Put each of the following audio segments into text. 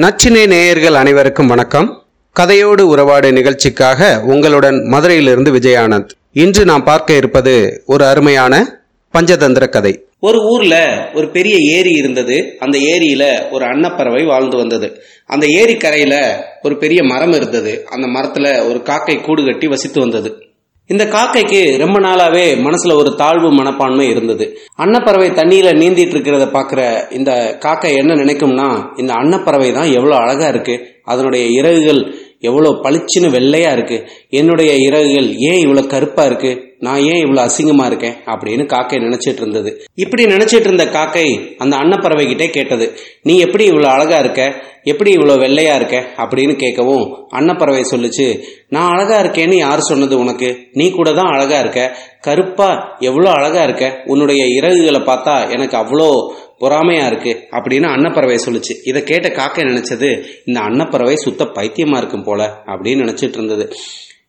நச்சினை நேயர்கள் அனைவருக்கும் வணக்கம். கதையோடு உறவாடு நிகழ்ச்சிக்காக உங்களுடன் மதுரையிலிருந்து விஜயானந்த். இன்று நாம் பார்க்க இருப்பது ஒரு அருமையான பஞ்சதந்திர கதை. ஒரு ஊர்ல ஒரு பெரிய ஏரி இருந்தது. அந்த ஏரியில ஒரு அன்னப்பறவை வாழ்ந்து வந்தது. அந்த ஏரி கரையில ஒரு பெரிய மரம் இருந்தது. அந்த மரத்துல ஒரு காக்கை கூடு கட்டி வசித்து வந்தது. இந்த காக்கைக்கு ரொம்ப நாளாவே மனசுல ஒரு தாழ்வு மனப்பான்மை இருந்தது. அன்னப்பறவை தண்ணியில நீந்திட்டு இருக்கிறத பாக்குற இந்த காக்கை என்ன நினைக்கும்னா இந்த அன்னப்பறவை தான் எவ்வளவு அழகா இருக்கு. அதனுடைய இறகுகள் எவ்வளவு பளிச்சுன்னு வெள்ளையா இருக்கு. என்னுடைய இறகுகள் ஏன் இவ்வளவு கருப்பா இருக்கு? நான் ஏன் இவ்வளவு அசிங்கமா இருக்கேன் அப்படின்னு காக்கை நினைச்சிட்டு இருந்தது. இப்படி நினைச்சிட்டு இருந்த காக்கை அந்த அன்னப்பறவை கிட்டே கேட்டது. நீ எப்படி இவ்வளவு அழகா இருக்க? எப்படி இவ்வளவு வெள்ளையா இருக்க? அப்படின்னு கேட்கவும் அன்னப்பறவை சொல்லுச்சு. நான் அழகா இருக்கேன்னு யார் சொன்னது உனக்கு? நீ கூட தான் அழகா இருக்க. கருப்பா எவ்வளோ அழகா இருக்க? உன்னுடைய இறகுகளை பார்த்தா எனக்கு அவ்வளோ பொறாமையா இருக்கு. அப்படின்னு அன்னப்பறவை சொல்லுச்சு. இதை கேட்ட காக்கை நினைச்சது இந்த அன்னப்பறவை சுத்த பைத்தியமா இருக்கும் போல அப்படின்னு நினைச்சிட்டு இருந்தது.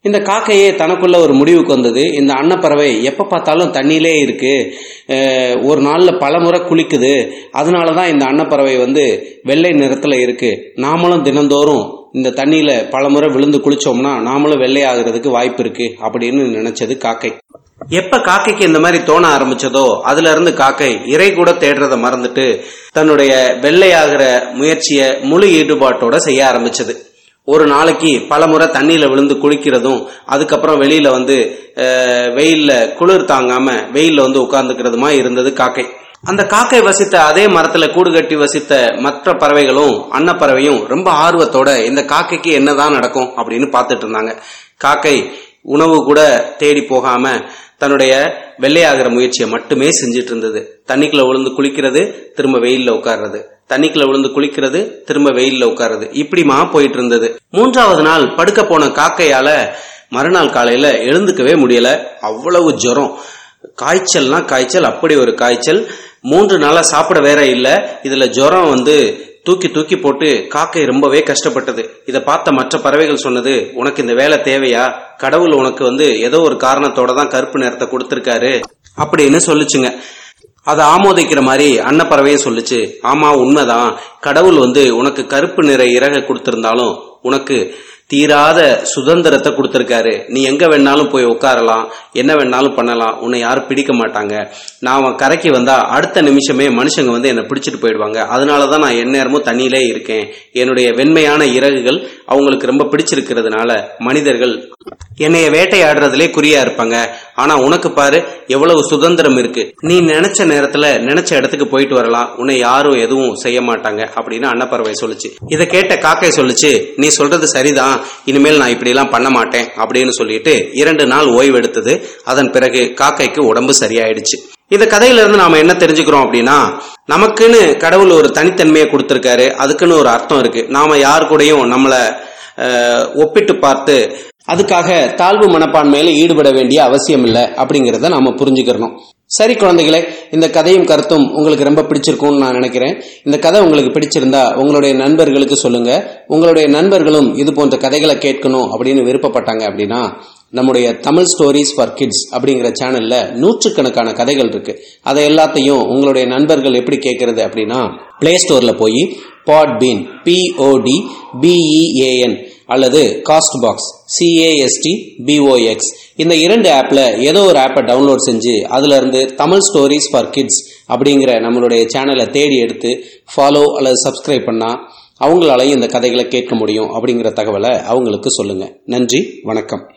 இந்த காக்கையே தனக்குள்ள ஒரு முடிவுக்கு வந்தது. இந்த அன்னப்பறவை எப்ப பார்த்தாலும் தண்ணியிலே இருக்கு. ஒரு நாள்ல பல முறை குளிக்குது. அதனாலதான் இந்த அன்னப்பறவை வந்து வெள்ளை நிறத்துல இருக்கு. நாமளும் தினந்தோறும் இந்த தண்ணியில பல முறை விழுந்து குளிச்சோம்னா நாமளும் வெள்ளை ஆகுறதுக்கு வாய்ப்பு இருக்கு அப்படின்னு நினைச்சது காக்கை. எப்ப காக்கைக்கு இந்த மாதிரி தோண ஆரம்பிச்சதோ அதுல இருந்து காக்கை இறை கூட தேடுறத மறந்துட்டு தன்னுடைய வெள்ளையாகிற முயற்சியை முழு ஈடுபாட்டோட செய்ய ஆரம்பிச்சது. ஒரு நாளைக்கு பல முறை தண்ணியில் விழுந்து குளிக்கிறதும் அதுக்கப்புறம் வெளியில் வந்து வெயிலில் குளிர் தாங்காமல் வெயிலில் வந்து உட்கார்ந்துக்கிறதுமா இருந்தது காக்கை. அந்த காக்கை வசித்த அதே மரத்துல கூடு கட்டி வசித்த மற்ற பறவைகளும் அன்னப்பறவையும் ரொம்ப ஆர்வத்தோட இந்த காக்கைக்கு என்னதான் நடக்கும் அப்படின்னு பார்த்துட்டு இருந்தாங்க. காக்கை உணவு கூட தேடி போகாம தன்னுடைய வெள்ளையாகிற முயற்சியை மட்டுமே செஞ்சிட்டு இருந்தது தண்ணிக்குள்ள விழுந்து குளிக்கிறது திரும்ப வெயில்ல உட்கார்றது. தண்ணிக்குள்ள விழுந்து குளிக்கிறது திரும்ப வெயில்ல உட்கார்றது. இப்படிமா போயிட்டு இருந்தது மூன்றாவது நாள் படுக்க போன காக்கையால மறுநாள் காலையில எழுந்துக்கவே முடியல. அவ்வளவு ஜுரம். காய்ச்சல்னா காய்ச்சல் அப்படி ஒரு காய்ச்சல். மூன்று நாளா சாப்பிட வேற இல்ல. இதுல ஜுரம் வந்து தூக்கி தூக்கி போட்டு காக்கை ரொம்பவே கஷ்டப்பட்டது. இதை பார்த்த மற்ற பறவைகள் சொன்னது உனக்கு இந்த வேலை தேவையா? கடவுள் உனக்கு வந்து ஏதோ ஒரு காரணத்தோட தான் கருப்பு நிறத்தை கொடுத்திருக்காரு. அப்படின்னு சொல்லுச்சுங்க. அதை ஆமோதிக்கிற மாதிரி அன்னப்பறவையும் சொல்லுச்சு. ஆமா உண்மைதான். கடவுள் வந்து உனக்கு கருப்பு நிற இறக கொடுத்திருந்தாலும் உனக்கு தீராத சுதந்திரத்தை கொடுத்துருக்காரு. நீ எங்க வேணாலும் போய் உட்காரலாம். என்ன வேணாலும் பண்ணலாம். உன்னை யாரும் பிடிக்க மாட்டாங்க. நான் அவன் கரைக்கு வந்தா அடுத்த நிமிஷமே மனுஷங்க வந்து என்னை பிடிச்சிட்டு போயிடுவாங்க. அதனாலதான் நான் எந்நேரமும் தண்ணியிலே இருக்கேன். என்னுடைய வெண்மையான இறகுகள் அவங்களுக்கு ரொம்ப பிடிச்சிருக்கிறதுனால மனிதர்கள் என்னைய வேட்டையாடுறதுலே குறியா இருப்பாங்க. ஆனா உனக்கு பாரு எவ்வளவு சுதந்திரம் இருக்கு. நீ நினைச்ச நேரத்துல நினைச்ச இடத்துக்கு போயிட்டு வரலாம். உன்னை யாரும் எதுவும் செய்ய மாட்டாங்க அப்படின்னு அன்னப்பறவை சொல்லுச்சு. இதை கேட்ட காக்கை சொல்லுச்சு நீ சொல்றது சரிதான். இனிமேல் நான் இப்படி எல்லாம் பண்ண மாட்டேன் அப்படின்னு சொல்லிட்டு இரண்டு நாள் ஓய்வு எடுத்தது அதன் பிறகு காக்கைக்கு உடம்பு சரியாயிடுச்சு. இந்த கதையிலிருந்து நாம என்ன தெரிஞ்சுக்கிறோம் அப்படின்னா நமக்குன்னு கடவுள் ஒரு தனித்தன்மையை கொடுத்துருக்காரு. அதுக்குன்னு ஒரு அர்த்தம் இருக்கு. நாம யார் கூடயும் நம்மளை ஒப்பிட்டு பார்த்து அதுக்காக தாழ்வு மனப்பான்மையில ஈடுபட வேண்டிய அவசியம் இல்லை அப்படிங்கறத நாம புரிஞ்சுக்கிறணும். சரி குழந்தைகளே இந்த கதையும் கருத்தும் உங்களுக்கு ரொம்ப பிடிச்சிருக்கும்னு நான் நினைக்கிறேன். இந்த கதை உங்களுக்கு பிடிச்சிருந்தா உங்களுடைய நண்பர்களுக்கு சொல்லுங்க. உங்களுடைய நண்பர்களும் இது போன்ற கதைகளை கேட்கணும் அப்படின்னு விருப்பப்பட்டாங்க அப்படின்னா நம்முடைய தமிழ் ஸ்டோரிஸ் ஃபார் கிட்ஸ் அப்படிங்கிற சேனல்ல நூற்றுக்கணக்கான கதைகள் இருக்கு. அதை எல்லாத்தையும் உங்களுடைய நண்பர்கள் எப்படி கேட்கறது அப்படின்னா பிளே ஸ்டோர்ல போய் pod bean P O D B E A N அல்லது cast box C A S T B O X இந்த இரண்டு ஆப்ல ஏதோ ஒரு ஆப்பை டவுன்லோட் செஞ்சு அதுல இருந்து தமிழ் ஸ்டோரிஸ் ஃபார் கிட்ஸ் அப்படிங்கிற நம்மளுடைய சேனலை தேடி எடுத்து ஃபாலோ அல்லது சப்ஸ்கிரைப் பண்ணா அவங்களாலையும் இந்த கதைகளை கேட்க முடியும் அப்படிங்கிற தகவலை அவங்களுக்கு சொல்லுங்க. நன்றி வணக்கம்.